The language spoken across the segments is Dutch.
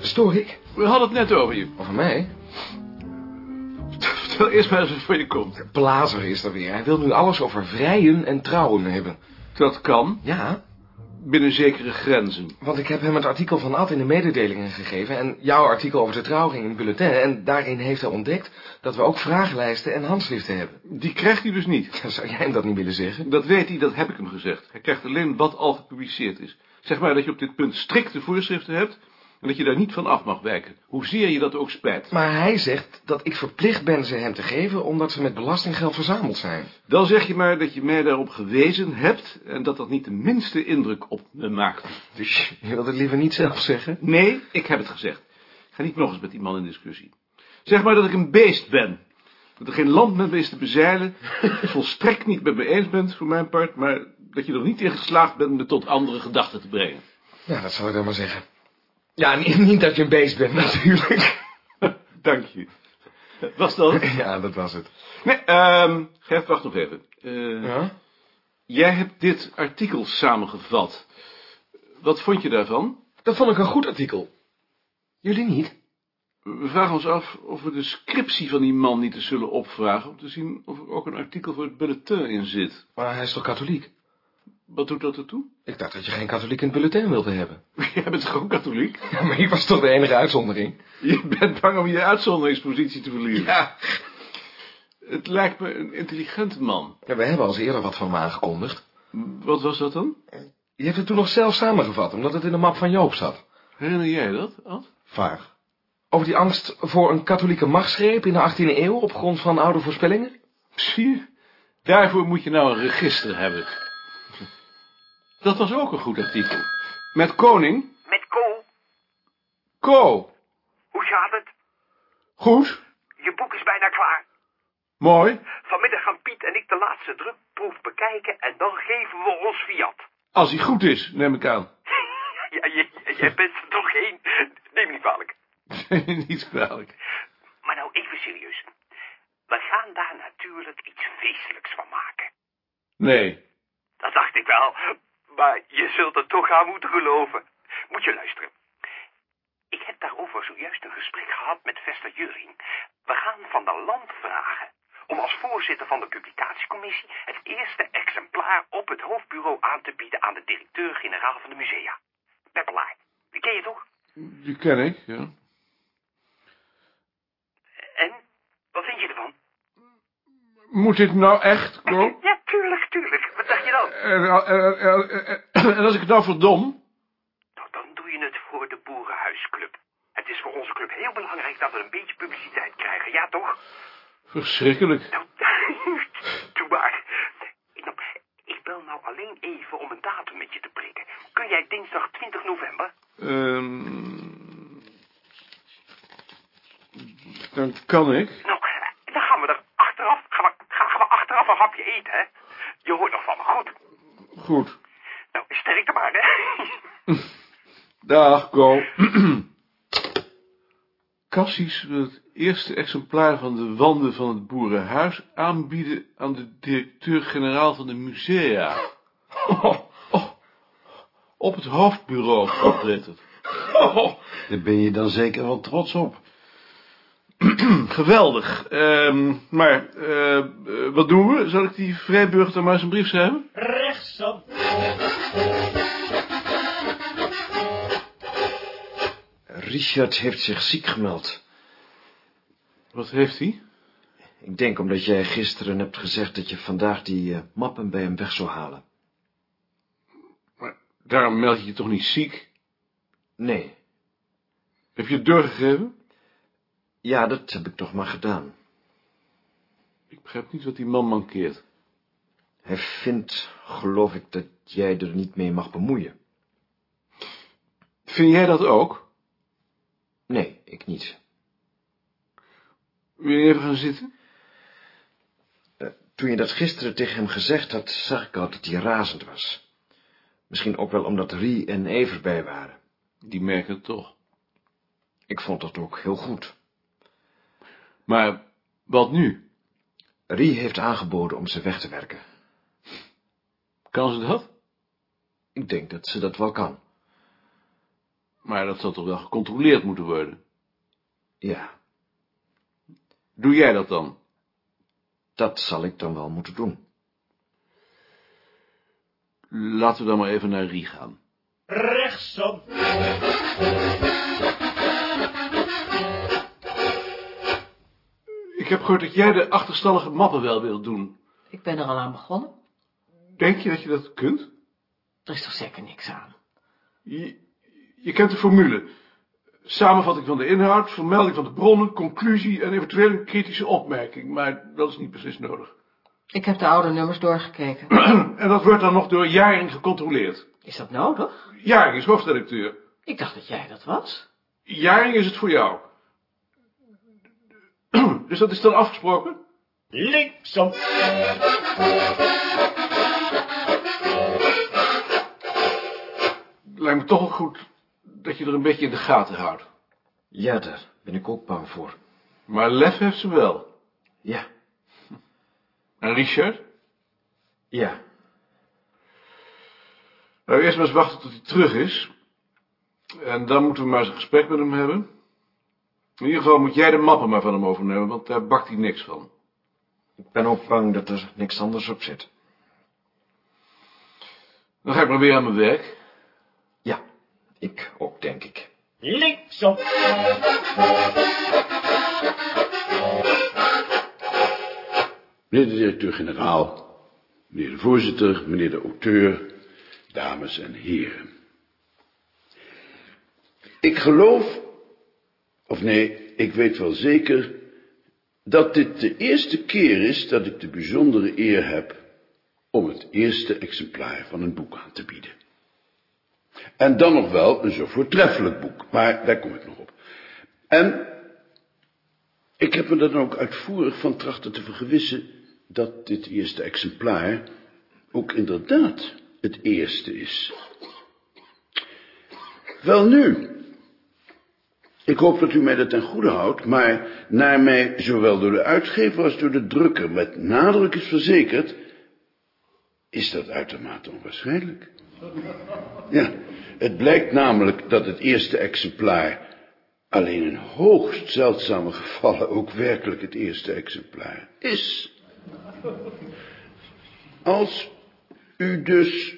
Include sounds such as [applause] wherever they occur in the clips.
stoor ik? We hadden het net over je. Over mij? Vertel eerst maar eens wat voor je komt. Blazer is er weer. Hij wil nu alles over vrijen en trouwen hebben. Dat kan, Ja, binnen zekere grenzen. want ik heb hem het artikel van Ad in de mededelingen gegeven... en jouw artikel over de trouwring in het bulletin... en daarin heeft hij ontdekt dat we ook vragenlijsten en handschriften hebben. Die krijgt hij dus niet. [laughs] Zou jij hem dat niet willen zeggen? Dat weet hij, dat heb ik hem gezegd. Hij krijgt alleen wat al gepubliceerd is. Zeg maar dat je op dit punt strikte voorschriften hebt... en dat je daar niet van af mag wijken. Hoezeer je dat ook spijt. Maar hij zegt dat ik verplicht ben ze hem te geven... omdat ze met belastinggeld verzameld zijn. Dan zeg je maar dat je mij daarop gewezen hebt... en dat dat niet de minste indruk op me maakt. Dus je wilt het liever niet zelf zeggen? Nee, ik heb het gezegd. Ik ga niet nog eens met die man in discussie. Zeg maar dat ik een beest ben. Dat er geen land met me is te bezeilen. volstrekt niet met me eens bent, voor mijn part... maar dat je er niet in geslaagd bent me tot andere gedachten te brengen. Ja, dat zal ik dan maar zeggen. Ja, niet, niet dat je een beest bent, natuurlijk. [laughs] Dank je. Was dat? [laughs] Ja, dat was het. Nee, ehm Gert, wacht nog even. Eh, Ja? Jij hebt dit artikel samengevat. Wat vond je daarvan? Dat vond ik een goed artikel. Jullie niet? We vragen ons af of we de scriptie van die man niet eens zullen opvragen... om te zien of er ook een artikel voor het bulletin in zit. Maar hij is toch katholiek? Wat doet dat ertoe? Ik dacht dat je geen katholiek in het bulletin wilde hebben. [laughs] Jij bent gewoon katholiek? Ja, maar ik was toch de enige uitzondering? Je bent bang om je uitzonderingspositie te verliezen. Ja. Het lijkt me een intelligente man. ja. We hebben al eerder wat van me aangekondigd. Wat was dat dan? Je hebt het toen nog zelf samengevat, omdat het in de map van Joop zat. Herinner jij dat, Ad? Vaag. Over die angst voor een katholieke machtsgreep in de 18e eeuw op grond van oude voorspellingen? Zie je? Daarvoor moet je nou een register hebben. Dat was ook een goed artikel. Met koning? Met Ko, Ko. hoe gaat het? Goed. Je boek is bijna klaar. Mooi. Vanmiddag gaan Piet en ik de laatste drukproef bekijken en dan geven we ons fiat. Als hij goed is, neem ik aan. [laughs] Ja, je, jij bent er toch geen. Neem niet kwalijk. [laughs] Niet kwalijk. Maar nou even serieus. We gaan daar natuurlijk iets feestelijks van maken. Nee. Dat dacht ik wel. Maar je zult er toch aan moeten geloven. Moet je luisteren. Ik heb daarover zojuist een gesprek gehad met Vester Juring. We gaan van de land vragen om als voorzitter van de publicatiecommissie het eerste exemplaar op het hoofdbureau aan te bieden aan de directeur-generaal van de musea. Peppelaar, die ken je toch? Die ken ik, ja. En, wat vind je ervan? Moet dit nou echt, Ko? Ja, tuurlijk, tuurlijk. Wat dacht je dan? En, en- en- en als ik het nou verdom? Nou, dan doe je het voor de Boerenhuisclub. Het is voor onze club heel belangrijk dat we een beetje publiciteit krijgen, ja toch? Verschrikkelijk. Nou, [laughs] doe maar. Ik, nou, ik bel nou alleen even om een datum met je te prikken. Kun jij dinsdag 20 november? Ehm, dan kan ik. Nou, dan gaan we er achteraf, gaan we, gaan, gaan we achteraf een hapje eten, hè? Je hoort nog van me, goed? Goed. Nou, sterkte maar, hè? [laughs] Dag, Ko. [clears throat] Cassius wil het eerste exemplaar van de wanden van het boerenhuis aanbieden aan de directeur-generaal van de musea. [laughs] Oh, oh, op het hoofdbureau opletten. [laughs] Oh, Daar ben je dan zeker wel trots op. [clears throat] Geweldig. Ehm, maar, eh, eh, wat doen we? Zal ik die vrijburger dan maar eens een brief schrijven? Richard heeft zich ziek gemeld. Wat heeft hij? Ik denk omdat jij gisteren hebt gezegd dat je vandaag die eh, mappen bij hem weg zou halen. Maar daarom meld je je toch niet ziek? Nee. Heb je het doorgegeven? Ja, dat heb ik toch maar gedaan. Ik begrijp niet wat die man mankeert. Hij vindt, geloof ik, dat jij er niet mee mag bemoeien. Vind jij dat ook? Nee, ik niet. Wil je even gaan zitten? Toen je dat gisteren tegen hem gezegd had, zag ik al dat hij razend was. Misschien ook wel omdat Rie en Ever bij waren. Die merken het toch. Ik vond dat ook heel goed. Maar wat nu? Rie heeft aangeboden om ze weg te werken. Kan ze dat? Ik denk dat ze dat wel kan. Maar dat zal toch wel gecontroleerd moeten worden? Ja, Doe jij dat dan? dat zal ik dan wel moeten doen. Laten we dan maar even naar Rie gaan. Rechtsom. Ik heb gehoord dat jij de achterstallige mappen wel wilt doen. Ik ben er al aan begonnen. Denk je dat je dat kunt? Er is toch zeker niks aan. Je, je kent de formule. Samenvatting van de inhoud, vermelding van de bronnen, conclusie en eventueel een kritische opmerking. Maar dat is niet precies nodig. Ik heb de oude nummers doorgekeken. [clears throat] en dat wordt dan nog door Jaring gecontroleerd. Is dat nodig? Jaring is hoofdredacteur. Ik dacht dat jij dat was. Jaring is het voor jou. [clears throat] dus dat is dan afgesproken? Linksom. Lijkt me toch wel goed dat je er een beetje in de gaten houdt. Ja, daar ben ik ook bang voor. Maar lef heeft ze wel. Ja, En Richard? ja, Nou, eerst maar eens wachten tot hij terug is. En dan moeten we maar eens een gesprek met hem hebben. In ieder geval moet jij de mappen maar van hem overnemen, want daar bakt hij niks van. ik ben ook bang dat er niks anders op zit. Dan ga ik maar weer aan mijn werk. Ik ook, denk ik. Linksom. Meneer de directeur-generaal, meneer de voorzitter, meneer de auteur, dames en heren. Ik geloof, of nee, ik weet wel zeker, dat dit de eerste keer is dat ik de bijzondere eer heb om het eerste exemplaar van een boek aan te bieden. En dan nog wel een zo voortreffelijk boek, maar daar kom ik nog op. En ik heb me dan ook uitvoerig van trachten te vergewissen dat dit eerste exemplaar ook inderdaad het eerste is. Wel nu, ik hoop dat u mij dat ten goede houdt, maar naar mij zowel door de uitgever als door de drukker met nadruk is verzekerd, is dat uitermate onwaarschijnlijk. Ja, het blijkt namelijk dat het eerste exemplaar alleen in hoogst zeldzame gevallen ook werkelijk het eerste exemplaar is. Als u dus,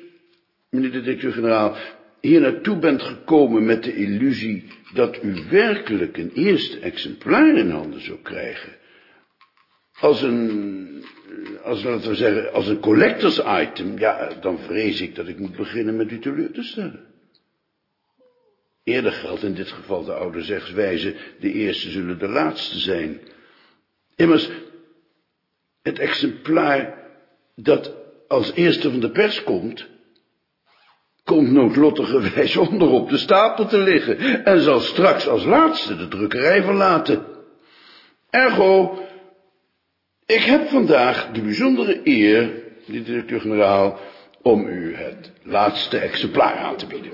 meneer de directeur-generaal, hier naartoe bent gekomen met de illusie dat u werkelijk een eerste exemplaar in handen zou krijgen, als een, als, laten we zeggen, als een collectors item, ja, dan vrees ik dat ik moet beginnen met u teleur te stellen. Eerder geldt in dit geval de oude zegswijze, de eerste zullen de laatste zijn. Immers, het exemplaar dat als eerste van de pers komt, komt noodlottigerwijs [laughs] onder op de stapel te liggen en zal straks als laatste de drukkerij verlaten. Ergo, ik heb vandaag de bijzondere eer, de directeur-generaal, om u het laatste exemplaar aan te bieden.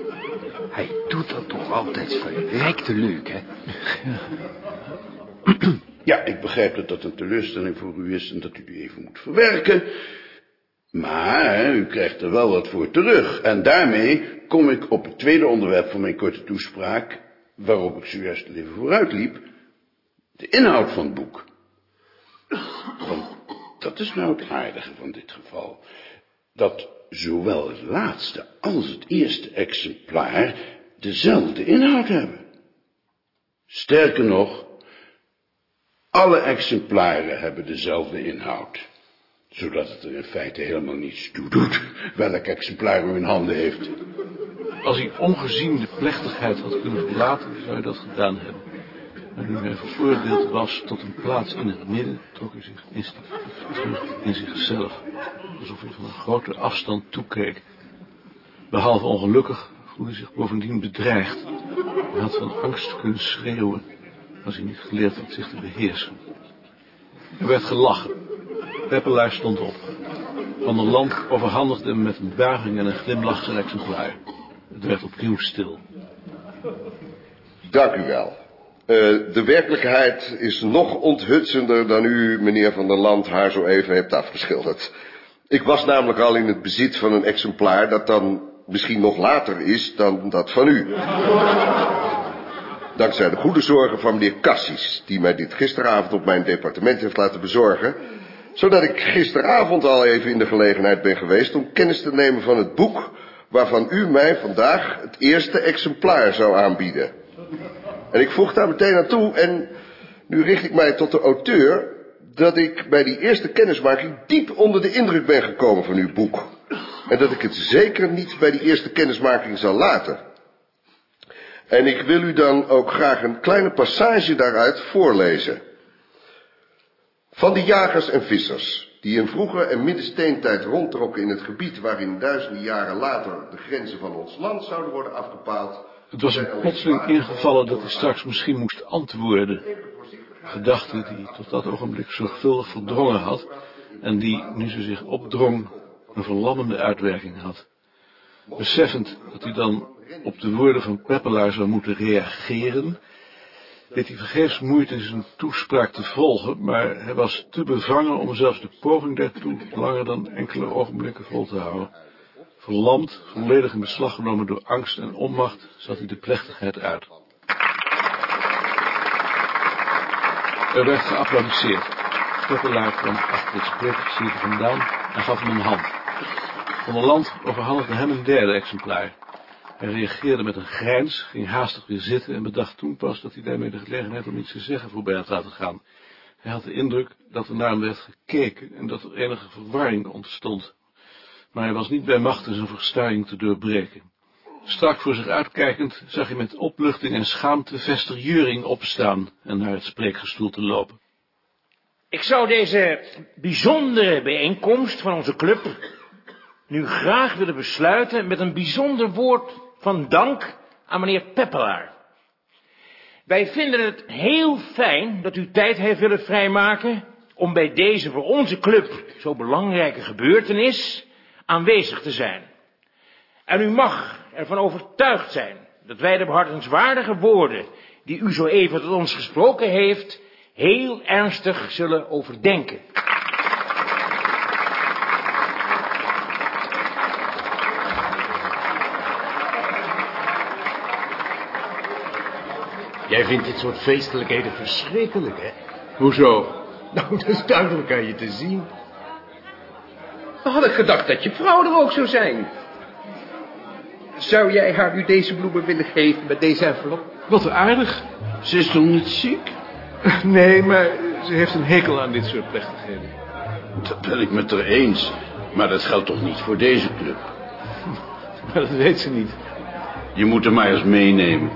Hij doet dat toch altijd verrekte leuk, hè? [clears throat] Ja, ik begrijp dat dat een teleurstelling voor u is en dat u die even moet verwerken. Maar u krijgt er wel wat voor terug. En daarmee kom ik op het tweede onderwerp van mijn korte toespraak, waarop ik zojuist even vooruit liep. De inhoud van het boek. Want dat is nou het aardige van dit geval. Dat zowel het laatste als het eerste exemplaar dezelfde inhoud hebben. Sterker nog, alle exemplaren hebben dezelfde inhoud. Zodat het er in feite helemaal niets toe doet welk exemplaar u in handen heeft. Als hij ongezien de plechtigheid had kunnen verlaten, zou hij dat gedaan hebben. Maar nu hij veroordeeld was tot een plaats in het midden, trok hij zich terug in zichzelf. Alsof hij van een grote afstand toekeek. Behalve ongelukkig voelde hij zich bovendien bedreigd. Hij had van angst kunnen schreeuwen, als hij niet geleerd had zich te beheersen. Er werd gelachen. Peppelaar stond op. Van der Land overhandigde hem met een buiging en een glimlach zijn exemplaar. Het werd opnieuw stil. Dank u wel. Eh, de werkelijkheid is nog onthutsender dan u, meneer Van der Land, haar zo even hebt afgeschilderd. Ik was namelijk al in het bezit van een exemplaar dat dan misschien nog later is dan dat van u. Dankzij de goede zorgen van meneer Cassis, die mij dit gisteravond op mijn departement heeft laten bezorgen, zodat ik gisteravond al even in de gelegenheid ben geweest om kennis te nemen van het boek waarvan u mij vandaag het eerste exemplaar zou aanbieden. En ik voeg daar meteen aan toe, en nu richt ik mij tot de auteur, dat ik bij die eerste kennismaking diep onder de indruk ben gekomen van uw boek. En dat ik het zeker niet bij die eerste kennismaking zal laten. En ik wil u dan ook graag een kleine passage daaruit voorlezen. Van de jagers en vissers, die in vroege en middensteentijd rondtrokken in het gebied waarin duizenden jaren later de grenzen van ons land zouden worden afgepaald. Het was hem plotseling ingevallen dat hij straks misschien moest antwoorden. Gedachte die hij tot dat ogenblik zorgvuldig verdrongen had en die, nu ze zich opdrong, een verlammende uitwerking had. Beseffend dat hij dan op de woorden van Peppelaar zou moeten reageren, deed hij vergeefs moeite zijn toespraak te volgen, maar hij was te bevangen om zelfs de poging daartoe langer dan enkele ogenblikken vol te houden. Verlamd, volledig in beslag genomen door angst en onmacht, zat hij de plechtigheid uit. Er werd geapplaudisseerd. Peppelaar kwam achter het spreekgezicht vandaan en gaf hem een hand. Van der Land overhandigde hem een derde exemplaar. Hij reageerde met een grijns, ging haastig weer zitten en bedacht toen pas dat hij daarmee de gelegenheid om iets te zeggen voorbij had laten gaan. Hij had de indruk dat er naar hem werd gekeken en dat er enige verwarring ontstond. Maar hij was niet bij machten zijn verstaring te doorbreken. Strak voor zich uitkijkend zag hij met opluchting en schaamte Vester Juring opstaan en naar het spreekgestoel te lopen. Ik zou deze bijzondere bijeenkomst van onze club nu graag willen besluiten met een bijzonder woord van dank aan meneer Peppelaar. Wij vinden het heel fijn dat u tijd heeft willen vrijmaken om bij deze voor onze club zo belangrijke gebeurtenis aanwezig te zijn. En u mag ervan overtuigd zijn dat wij de behartenswaardige woorden die u zo even tot ons gesproken heeft, heel ernstig zullen overdenken. Jij vindt dit soort feestelijkheden verschrikkelijk, hè? Hoezo? Nou, dat is duidelijk aan je te zien. We hadden gedacht dat je vrouw er ook zou zijn. Zou jij haar nu deze bloemen willen geven met deze envelop? Wat aardig. Ze is toch niet ziek? [laughs] Nee, maar ze heeft een hekel aan dit soort plechtigheden. Dat ben ik met haar eens. Maar dat geldt toch niet voor deze club? [laughs] Maar dat weet ze niet. Je moet hem maar eens meenemen.